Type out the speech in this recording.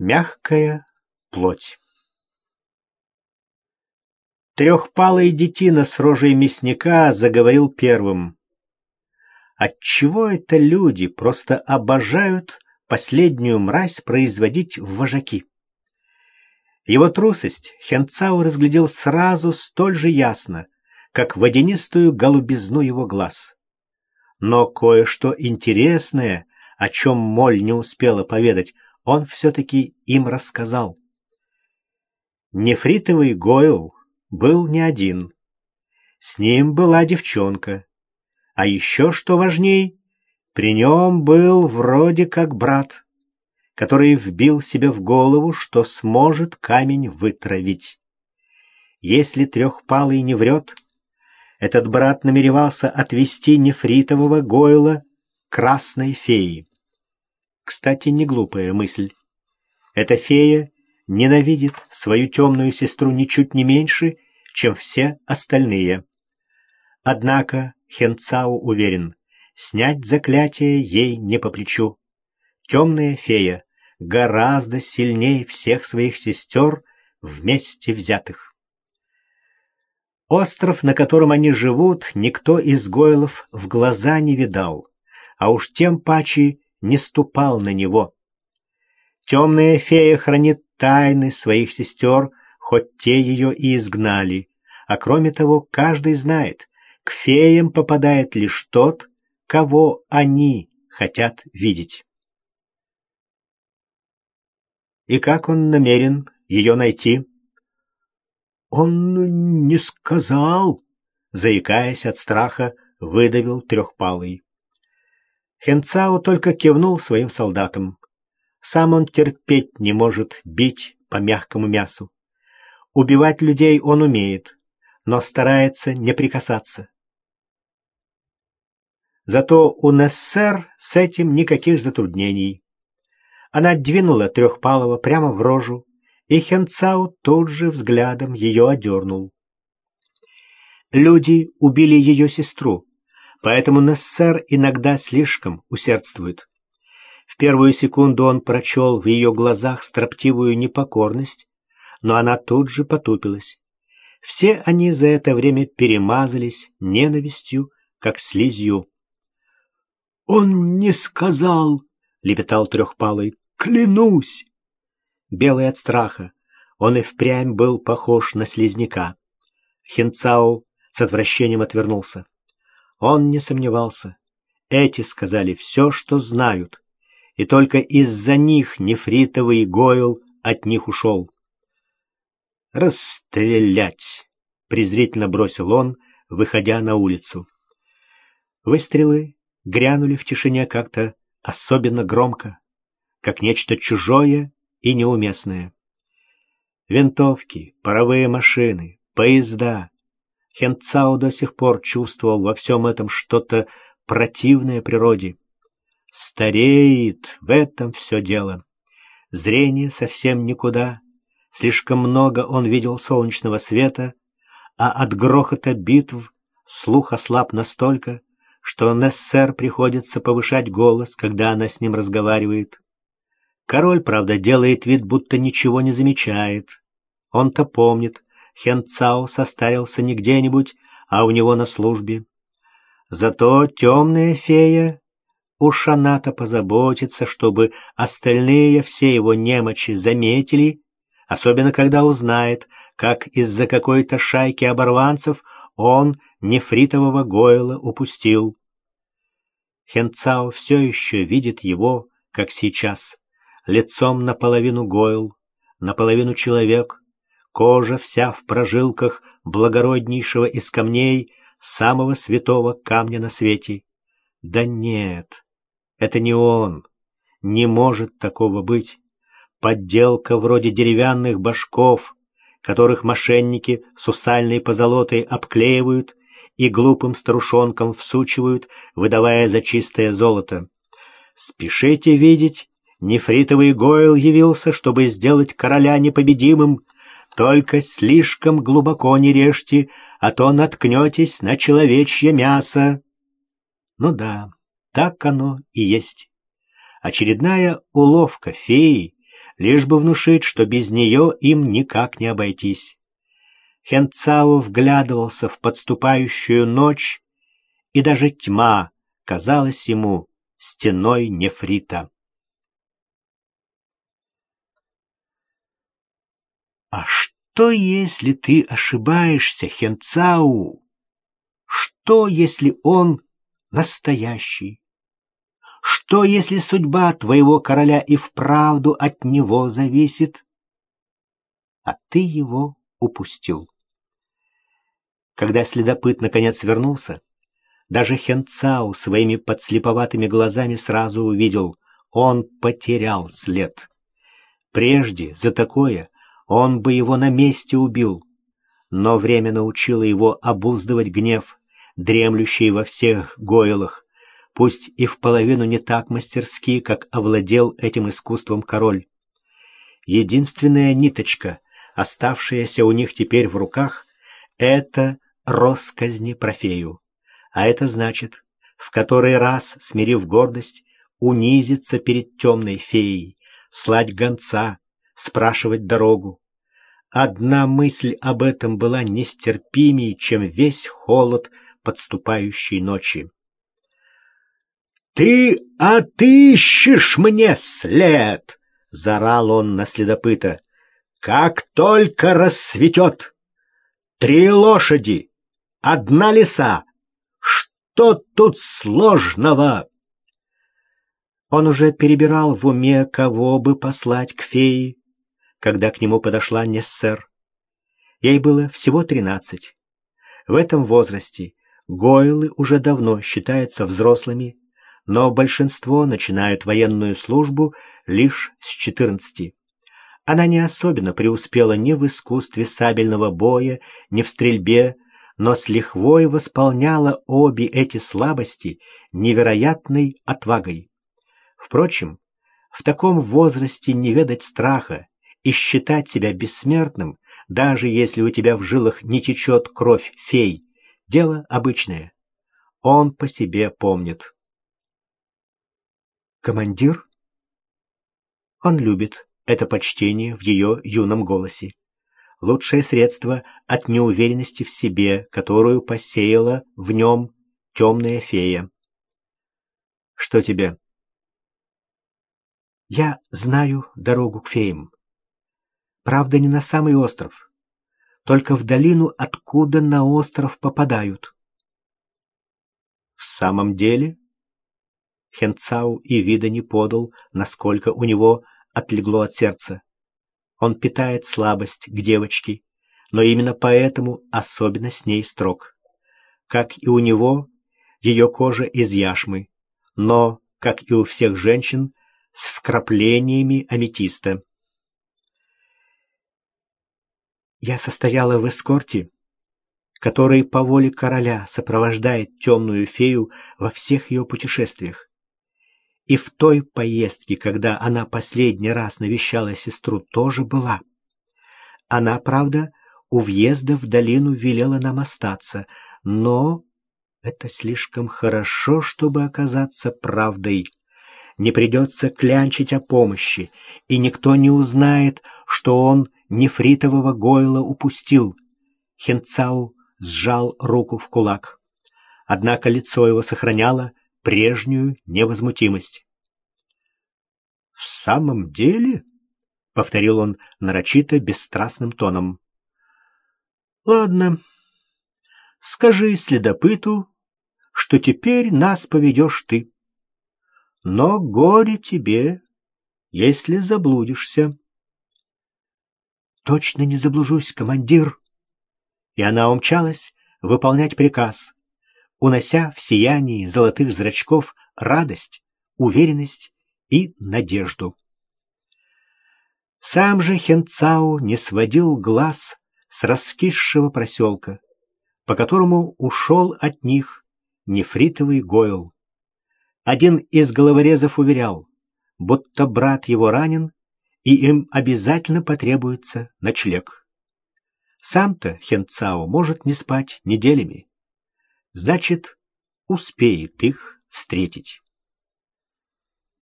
Мягкая плоть. Трехпалый детина с рожей мясника заговорил первым. Отчего это люди просто обожают последнюю мразь производить в вожаки? Его трусость Хенцау разглядел сразу столь же ясно, как водянистую голубизну его глаз. Но кое-что интересное, о чем Моль не успела поведать, он все-таки им рассказал. Нефритовый Гойл был не один. С ним была девчонка. А еще, что важней, при нем был вроде как брат, который вбил себе в голову, что сможет камень вытравить. Если трехпалый не врет, этот брат намеревался отвести нефритового Гойла красной феи. Кстати, не глупая мысль. Эта фея ненавидит свою темную сестру ничуть не меньше, чем все остальные. Однако Хенцау уверен, снять заклятие ей не по плечу. Темная фея гораздо сильнее всех своих сестер вместе взятых. Остров, на котором они живут, никто из Гойлов в глаза не видал, а уж тем паче не ступал на него. Темная фея хранит тайны своих сестер, хоть те ее и изгнали. А кроме того, каждый знает, к феям попадает лишь тот, кого они хотят видеть. И как он намерен ее найти? Он не сказал, заикаясь от страха, выдавил трехпалый. Хенцау только кивнул своим солдатам. Сам он терпеть не может бить по мягкому мясу. Убивать людей он умеет, но старается не прикасаться. Зато у Нессер с этим никаких затруднений. Она двинула Трехпалова прямо в рожу, и Хенцау тут же взглядом ее одернул. Люди убили ее сестру, поэтому Нессер иногда слишком усердствует. В первую секунду он прочел в ее глазах строптивую непокорность, но она тут же потупилась. Все они за это время перемазались ненавистью, как слизью. «Он не сказал!» — лепетал трехпалый. «Клянусь!» Белый от страха, он и впрямь был похож на слизняка. Хинцау с отвращением отвернулся. Он не сомневался. Эти сказали все, что знают, и только из-за них нефритовый Гойл от них ушел. «Расстрелять!» — презрительно бросил он, выходя на улицу. Выстрелы грянули в тишине как-то особенно громко, как нечто чужое и неуместное. Винтовки, паровые машины, поезда, Хенцау до сих пор чувствовал во всем этом что-то противное природе. Стареет, в этом все дело. Зрение совсем никуда. Слишком много он видел солнечного света, а от грохота битв слух ослаб настолько, что Нессер приходится повышать голос, когда она с ним разговаривает. Король, правда, делает вид, будто ничего не замечает. Он-то помнит, Хен Цао состарился не где-нибудь, а у него на службе. Зато темная фея уж она-то позаботится, чтобы остальные все его немочи заметили, особенно когда узнает, как из-за какой-то шайки оборванцев он нефритового Гойла упустил. Хенцао все еще видит его, как сейчас, лицом наполовину Гойл, наполовину человек, кожа вся в прожилках благороднейшего из камней, самого святого камня на свете. Да нет, это не он, не может такого быть. Подделка вроде деревянных башков, которых мошенники сусальной позолотой обклеивают и глупым старушонкам всучивают, выдавая за чистое золото. Спешите видеть, нефритовый Гойл явился, чтобы сделать короля непобедимым, только слишком глубоко не режьте, а то наткнетесь на человечье мясо. Ну да, так оно и есть. Очередная уловка феи лишь бы внушить, что без нее им никак не обойтись. Хенцау вглядывался в подступающую ночь, и даже тьма казалась ему стеной нефрита. А что, если ты ошибаешься, Хенцау? Что, если он настоящий? Что, если судьба твоего короля и вправду от него зависит? А ты его упустил. Когда следопыт наконец вернулся, даже Хенцау своими подслеповатыми глазами сразу увидел, он потерял след. Прежде за такое он бы его на месте убил, но время научило его обуздывать гнев, дремлющий во всех гойлах, пусть и в половину не так мастерски, как овладел этим искусством король. Единственная ниточка, оставшаяся у них теперь в руках, это росказни профею. А это значит, в который раз, смирив гордость, унизиться перед темной феей, слать гонца, спрашивать дорогу. Одна мысль об этом была нестерпимее, чем весь холод подступающей ночи. «Ты отыщешь мне след!» — заорал он на следопыта. «Как только рассветет! Три лошади, одна лиса! Что тут сложного?» Он уже перебирал в уме, кого бы послать к фее, когда к нему подошла Нессер. Ей было всего тринадцать. В этом возрасте Гойлы уже давно считаются взрослыми, но большинство начинают военную службу лишь с 14. Она не особенно преуспела ни в искусстве сабельного боя, ни в стрельбе, но с лихвой восполняла обе эти слабости невероятной отвагой. Впрочем, в таком возрасте не ведать страха и считать себя бессмертным, даже если у тебя в жилах не течет кровь фей, дело обычное. Он по себе помнит. Командир? Он любит это почтение в ее юном голосе. Лучшее средство от неуверенности в себе, которую посеяла в нем темная фея. Что тебе? Я знаю дорогу к феям. Правда, не на самый остров, только в долину, откуда на остров попадают. В самом деле? Хенцау и вида не подал, насколько у него отлегло от сердца. Он питает слабость к девочке, но именно поэтому особенно с ней строг. Как и у него, ее кожа из яшмы, но, как и у всех женщин, с вкраплениями аметиста. Я состояла в эскорте, который по воле короля сопровождает темную фею во всех ее путешествиях. И в той поездке, когда она последний раз навещала сестру, тоже была. Она, правда, у въезда в долину велела нам остаться, но это слишком хорошо, чтобы оказаться правдой. Не придется клянчить о помощи, и никто не узнает, что он нефритового гойла упустил. Хенцау сжал руку в кулак. Однако лицо его сохраняло прежнюю невозмутимость. «В самом деле?» — повторил он нарочито бесстрастным тоном. «Ладно, скажи следопыту, что теперь нас поведешь ты. Но горе тебе, если заблудишься». «Точно не заблужусь, командир!» И она умчалась выполнять приказ, унося в сиянии золотых зрачков радость, уверенность и надежду. Сам же Хенцау не сводил глаз с раскисшего проселка, по которому ушел от них нефритовый гойл. Один из головорезов уверял, будто брат его ранен, и им обязательно потребуется ночлег. Сам-то Хенцао может не спать неделями значит, успеет их встретить.